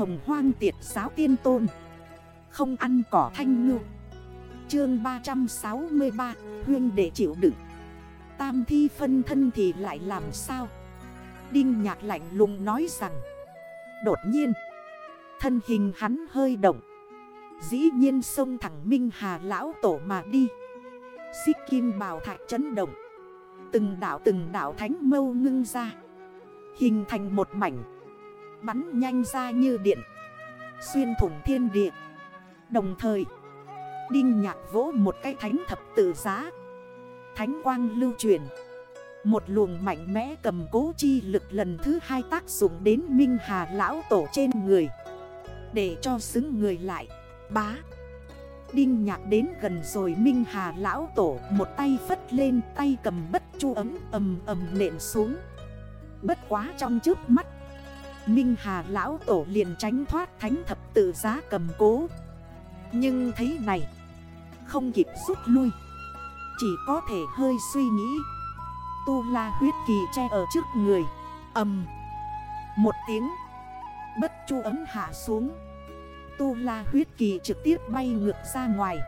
hồng hoang tiệt giáo tiên tôn. Không ăn cỏ thanh ngư. Chương 363 Huyên để chịu đựng. Tam thi phân thân thì lại làm sao? Đinh nhạc lạnh lùng nói rằng, Đột nhiên, Thân hình hắn hơi động. Dĩ nhiên sông thẳng Minh Hà lão tổ mà đi. Xích kim bào thạch chấn động. Từng đảo từng đảo thánh mâu ngưng ra. Hình thành một mảnh. Bắn nhanh ra như điện. Xuyên thủng thiên địa. Đồng thời, Đinh nhạc vỗ một cái thánh thập tự giá. Thánh quang lưu truyền. Một luồng mạnh mẽ cầm cố chi lực lần thứ hai tác dụng đến Minh Hà Lão Tổ trên người. Để cho xứng người lại. Bá. Đinh nhạc đến gần rồi Minh Hà Lão Tổ Một tay phất lên, tay cầm bất chu ấm ầm ầm nện xuống. Bất quá trong trước mắt Minh Hà Lão Tổ liền tránh thoát thánh thập tự giá cầm cố. Nhưng thấy này, Không kịp rút lui, Chỉ có thể hơi suy nghĩ. Tu la huyết kỳ che ở trước người Âm Một tiếng, Bất chu ấm hạ xuống. Tu la huyết kỳ trực tiếp bay ngược ra ngoài,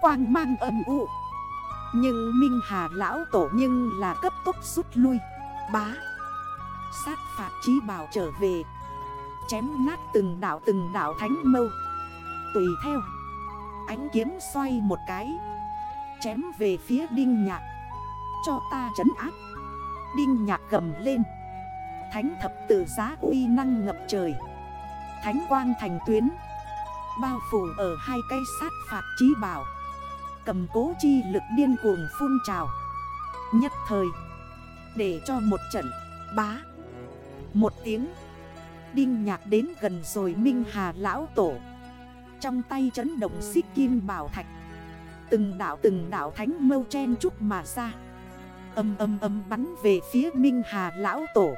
Quang mang âm ụ Nhưng Minh Hà Lão Tổ nhưng là cấp tốc rút lui, Bá. Sát phạt trí bảo trở về. Chém nát từng đảo từng đảo thánh mâu. Tùy theo. Ánh kiếm xoay một cái. Chém về phía đinh nhạc. Cho ta trấn áp. Đinh nhạc gầm lên. Thánh thập tự giá uy năng ngập trời. Thánh quang thành tuyến. Bao phủ ở hai cây sát phạt trí bảo. Cầm cố chi lực điên cuồng phun trào. Nhất thời. Để cho một trận bá một tiếng. Đinh nhạc đến gần rồi Minh Hà Lão Tổ. Trong tay chấn động xích kim bảo thạch. Từng đảo từng đảo thánh mâu chen trúc mà ra. Âm âm âm bắn về phía Minh Hà Lão Tổ.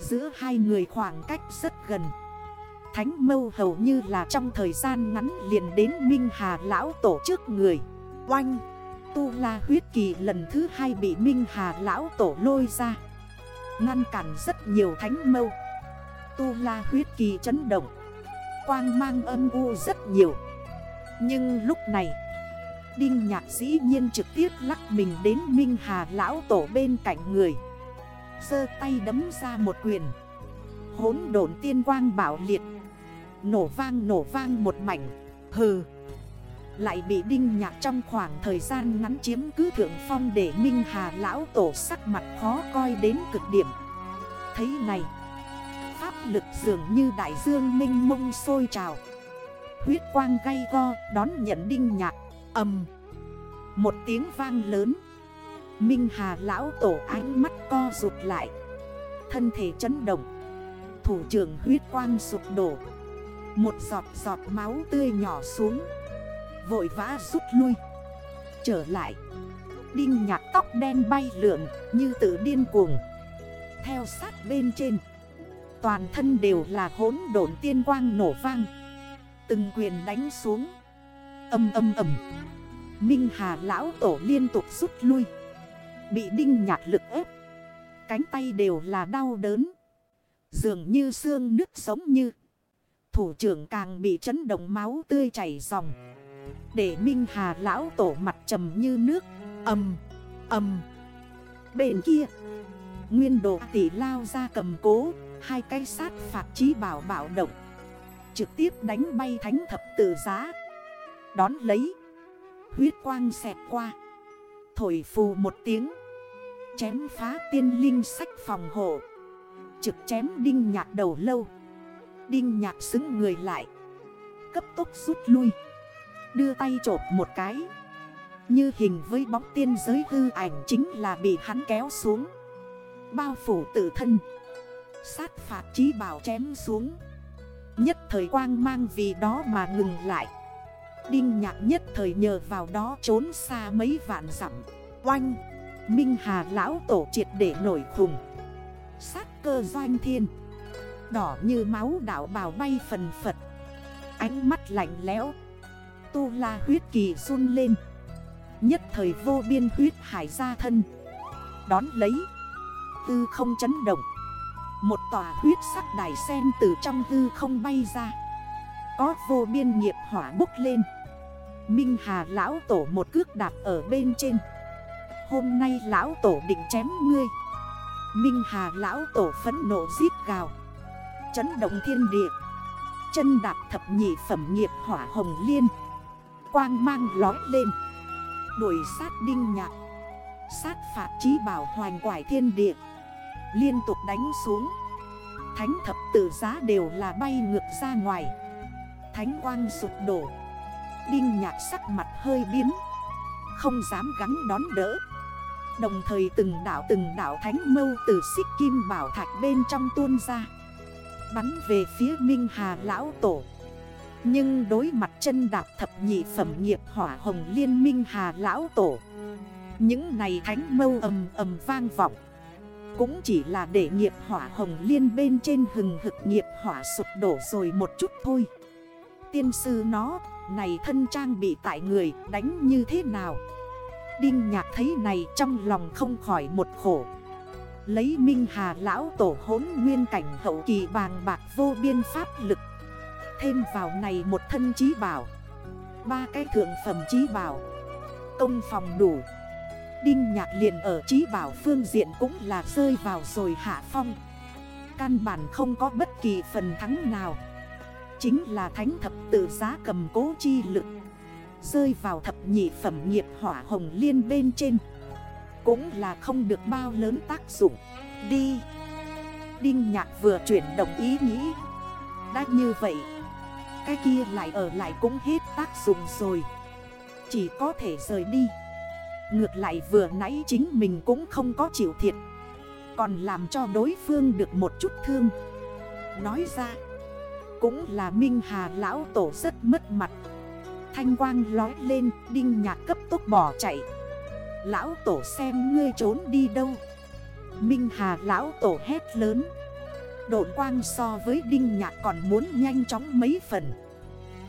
Giữa hai người khoảng cách rất gần. Thánh mâu hầu như là trong thời gian ngắn liền đến Minh Hà Lão Tổ trước người. Oanh! Tu La huyết kỳ lần thứ hai bị Minh Hà Lão Tổ lôi ra. Ngăn cản rất nhiều thánh mâu. Tu la huyết kỳ chấn động. Quang mang âm u rất nhiều. Nhưng lúc này, Đinh nhạc dĩ nhiên trực tiếp lắc mình đến Minh Hà lão tổ bên cạnh người. Sơ tay đấm ra một quyền. Hốn đồn tiên quang bảo liệt. Nổ vang nổ vang một mảnh. Hừ. Lại bị đinh nhạc trong khoảng thời gian ngắn chiếm cứ thượng phong Để Minh Hà lão tổ sắc mặt khó coi đến cực điểm. Thấy này, Pháp lực dường như đại dương minh mông sôi trào. Huyết quang gay go, đón nhận đinh nhạc, ầm. Một tiếng vang lớn. Minh Hà lão tổ ánh mắt co rụt lại. Thân thể chấn động. Thủ trưởng huyết quang sụp đổ. Một giọt giọt máu tươi nhỏ xuống. Vội vã rút lui. Trở lại, Đinh nhạc tóc đen bay lượn Như tự điên cuồng. Theo sát bên trên, Toàn thân đều là hốn độn tiên quang nổ vang. Từng quyền đánh xuống, Âm âm âm Minh Hà lão tổ liên tục rút lui, Bị đinh nhạt lực ép. Cánh tay đều là đau đớn, Dường như xương nước sống như. Thủ trưởng càng bị chấn động máu tươi chảy dòng. Để Minh Hà lão tổ mặt trầm như nước. Âm Âm Bên kia, Nguyên đồ tỷ lao ra cầm cố, Hai cây sát phạt trí bảo bảo động. Trực tiếp đánh bay thánh thập tử giá. Đón lấy, Huyết quang xẹt qua. Thổi phù một tiếng, Chém phá tiên linh sách phòng hộ. Trực chém đinh nhạc đầu lâu. Đinh nhạc xứng người lại. Cấp tốc rút lui. Đưa tay trộp một cái. Như hình với bóng tiên giới hư ảnh chính là bị hắn kéo xuống. Bao phủ tự thân. Sát phạt trí bảo chém xuống. Nhất thời quang mang vì đó mà ngừng lại. Đinh nhạc nhất thời nhờ vào đó trốn xa mấy vạn dặm. Oanh! Minh Hà lão tổ triệt để nổi khùng. Sát cơ doanh thiên. Đỏ như máu đảo bào bay phần phật. Ánh mắt lạnh lẽo. Tu la huyết kỳ run lên. Nhất thời vô biên huyết hải ra thân. Đón lấy. Tư không chấn động. Một tòa huyết sắc đài sen từ trong tư không bay ra. Có vô biên nghiệp hỏa bốc lên. Minh Hà lão tổ một cước đạp ở bên trên. Hôm nay lão tổ định chém ngươi. Minh Hà lão tổ phấn nộ giết gào. Chấn động thiên địa. Chân đạp thập nhị phẩm nghiệp hỏa hồng liên. Quang mang lói lên Đuổi sát đinh nhạc. Sát phạt trí bảo hoành quải thiên địa. Liên tục đánh xuống. Thánh thập tử giá đều là bay ngược ra ngoài. Thánh quang sụp đổ. Đinh nhạc sắc mặt hơi biến. Không dám gắn đón đỡ. Đồng thời từng đảo từng đảo thánh mâu từ xích kim bảo thạch bên trong tuôn ra. Bắn về phía Minh Hà Lão Tổ. Nhưng đối mặt chân đạp thập nhị phẩm nghiệp hỏa hồng liên Minh Hà Lão Tổ Những này thánh mâu ầm ầm vang vọng. Cũng chỉ là để nghiệp hỏa hồng liên bên trên hừng hực nghiệp hỏa sụp đổ rồi một chút thôi. Tiên sư nó, này thân trang bị tại người đánh như thế nào? Đinh nhạc thấy này trong lòng không khỏi một khổ. Lấy Minh Hà Lão Tổ hốn nguyên cảnh hậu kỳ bàng bạc vô biên pháp lực Thêm vào này một thân trí bảo. Ba cái thượng phẩm trí bảo. Công phòng đủ. Đinh nhạc liền ở trí bảo phương diện cũng là rơi vào rồi hạ phong. Căn bản không có bất kỳ phần thắng nào. Chính là thánh thập tự giá cầm cố chi lực. Rơi vào thập nhị phẩm nghiệp hỏa hồng liên bên trên. Cũng là không được bao lớn tác dụng. Đi. Đinh nhạc vừa chuyển đồng ý nghĩ. Đã như vậy cái kia lại ở lại cũng hết tác dụng rồi. Chỉ có thể rời đi. Ngược lại vừa nãy chính mình cũng không có chịu thiệt. Còn làm cho đối phương được một chút thương. Nói ra, Cũng là Minh Hà Lão Tổ rất mất mặt. Thanh quang lói lên, Đinh nhạc cấp tốc bỏ chạy. Lão Tổ xem ngươi trốn đi đâu? Minh Hà Lão Tổ hét lớn. Độn quang so với Đinh Nhạc còn muốn nhanh chóng mấy phần.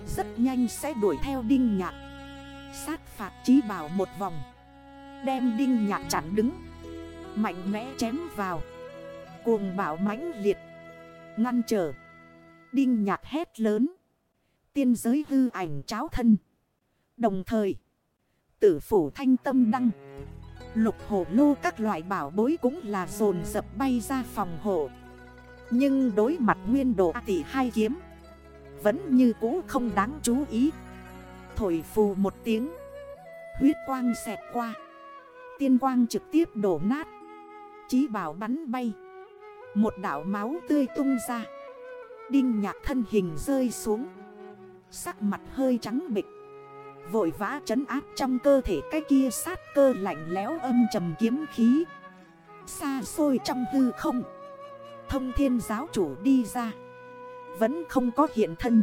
Rất nhanh sẽ đuổi theo Đinh Nhạc. Sát phạt trí bảo một vòng. Đem Đinh Nhạc chặn đứng. Mạnh mẽ chém vào. Cuồng bảo mãnh liệt. Ngăn trở. Đinh Nhạc hét lớn. Tiên giới hư ảnh cháo thân. Đồng thời, Tử phủ thanh tâm đăng. Lục hổ lô các loại bảo bối cũng là dồn dập bay ra phòng hộ. Nhưng đối mặt nguyên độ tỷ hai kiếm Vẫn như cũ không đáng chú ý. Thổi phù một tiếng, Huyết quang xẹt qua. Tiên quang trực tiếp đổ nát. Chí bảo bắn bay. Một đảo máu tươi tung ra. Đinh nhạc thân hình rơi xuống. Sắc mặt hơi trắng bịch. Vội vã trấn áp trong cơ thể cái kia sát cơ lạnh lẽo âm trầm kiếm khí. Xa xôi trong hư không. Thông thiên giáo chủ đi ra. Vẫn không có hiện thân.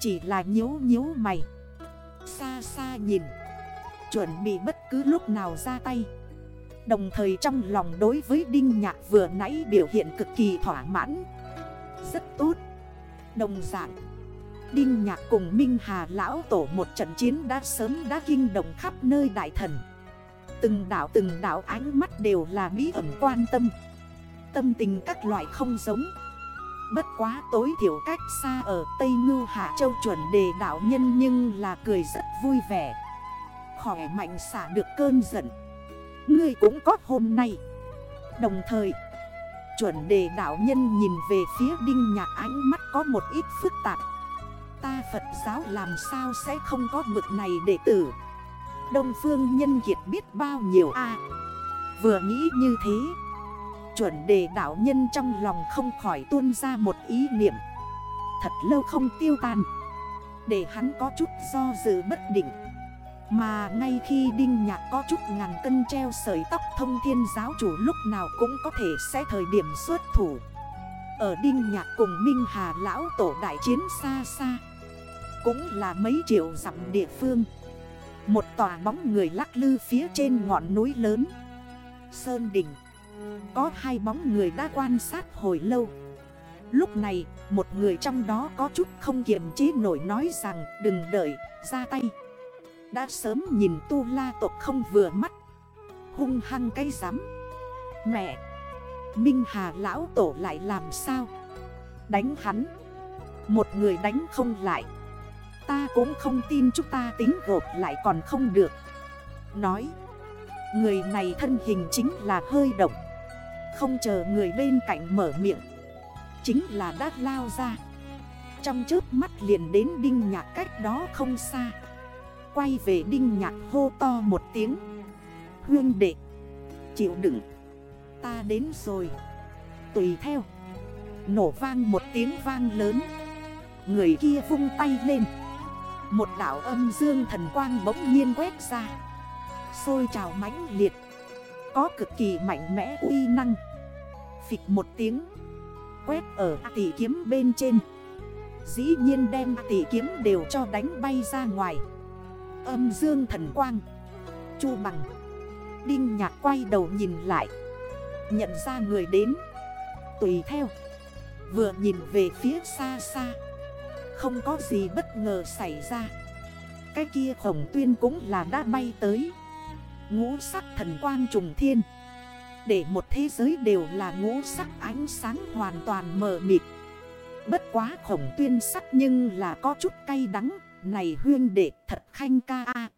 Chỉ là nhếu nhếu mày. Xa xa nhìn. Chuẩn bị bất cứ lúc nào ra tay. Đồng thời trong lòng đối với Đinh Nhạc vừa nãy biểu hiện cực kỳ thỏa mãn. Rất tốt. Đồng dạng, Đinh Nhạc cùng Minh Hà Lão Tổ một trận chiến đã sớm đã kinh động khắp nơi đại thần. Từng đảo từng đảo ánh mắt đều là bí ẩn quan tâm. Tâm tình các loại không giống. Bất quá tối thiểu cách xa ở Tây Ngư Hạ Châu chuẩn đề đảo nhân nhưng là cười rất vui vẻ. Khỏe mạnh xả được cơn giận. Ngươi cũng có hôm nay. Đồng thời, Chuẩn đề đảo nhân nhìn về phía đinh nhạc ánh mắt có một ít phức tạp. Ta Phật giáo làm sao sẽ không có bực này đệ tử? Đông phương nhân kiệt biết bao nhiêu a? Vừa nghĩ như thế Chuẩn đề đảo nhân trong lòng không khỏi tuôn ra một ý niệm. Thật lâu không tiêu tan. Để hắn có chút do dự bất định. Mà ngay khi Đinh Nhạc có chút ngàn cân treo sợi tóc thông thiên giáo chủ lúc nào cũng có thể sẽ thời điểm xuất thủ. Ở Đinh Nhạc cùng Minh Hà Lão Tổ đại chiến xa xa, cũng là mấy triệu dặm địa phương. Một tòa bóng người lắc lư phía trên ngọn núi lớn. Sơn đỉnh. Có hai bóng người đã quan sát hồi lâu. Lúc này, một người trong đó có chút không kiềm chế nổi nói rằng, đừng đợi, ra tay. Đã sớm nhìn tu la tộc không vừa mắt. Hung hăng cây rắm Mẹ, Minh Hà lão tổ lại làm sao? Đánh hắn. Một người đánh không lại. Ta cũng không tin chúng ta tính gộp lại còn không được. Nói. Người này thân hình chính là hơi động. Không chờ người bên cạnh mở miệng. Chính là đã lao ra. Trong chớp mắt liền đến đinh nhạc cách đó không xa. Quay về đinh nhạc hô to một tiếng. Hương đệ, Chịu đựng. Ta đến rồi. Tùy theo. Nổ vang một tiếng vang lớn. Người kia vung tay lên. Một đảo âm dương thần quang bỗng nhiên quét ra. Xôi trào mãnh liệt. Có cực kỳ mạnh mẽ uy năng. Phịch một tiếng, Quét ở tỷ kiếm bên trên. Dĩ nhiên đem tỷ kiếm đều cho đánh bay ra ngoài. Âm dương thần quang, Chu bằng. Đinh nhạc quay đầu nhìn lại, Nhận ra người đến. Tùy theo, Vừa nhìn về phía xa xa, Không có gì bất ngờ xảy ra. Cái kia khổng tuyên cũng là đã bay tới. Ngũ sắc thần quang trùng thiên. Để một thế giới đều là ngũ sắc ánh sáng hoàn toàn mờ mịt. Bất quá khổng tuyên sắc nhưng là có chút cay đắng. Này huyên đệ, thật khanh ca a.